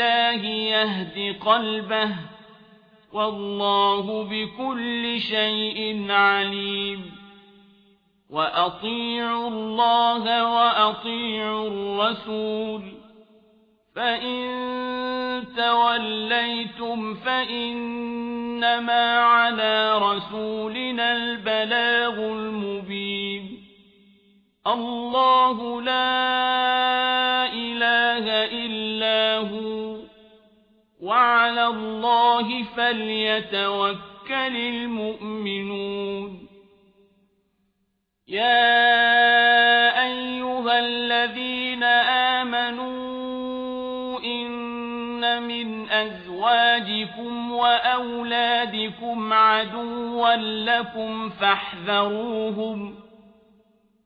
بالله يهد قلبه والله بكل شيء عليم. وأطيعوا الله وأطيعوا الرسول. فإن توليتم فإنما على رسولنا البلاغ المبين. الله لا وعلى الله فليتوكل المؤمنون. يا أيها الذين آمنوا إن من أزواجكم وأولادكم عدوا لكم فاحذروهم.